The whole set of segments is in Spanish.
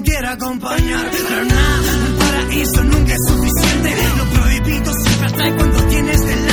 pudiera acompañar. Pero nada, el paraíso nunca es suficiente. Lo prohibido siempre atrae cuando tienes delante.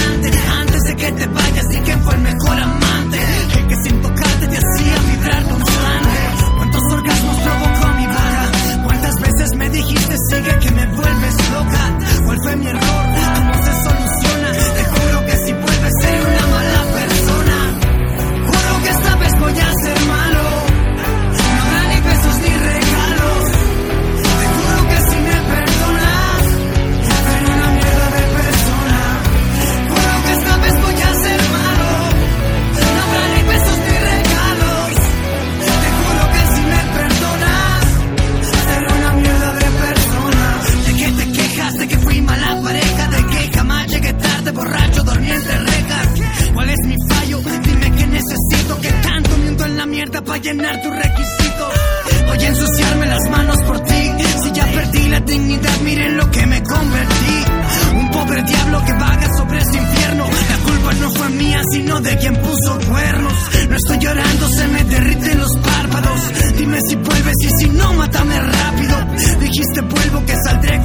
para llenar tus requisitos. Voy a ensuciarme las manos por ti. Si ya perdí la dignidad, miren lo que me convertí. Un pobre diablo que vaga sobre este infierno. La culpa no fue mía, sino de quien puso cuernos. No estoy llorando, se me derriten los párpados. Dime si vuelves y si no, mátame rápido. Dijiste vuelvo que saldré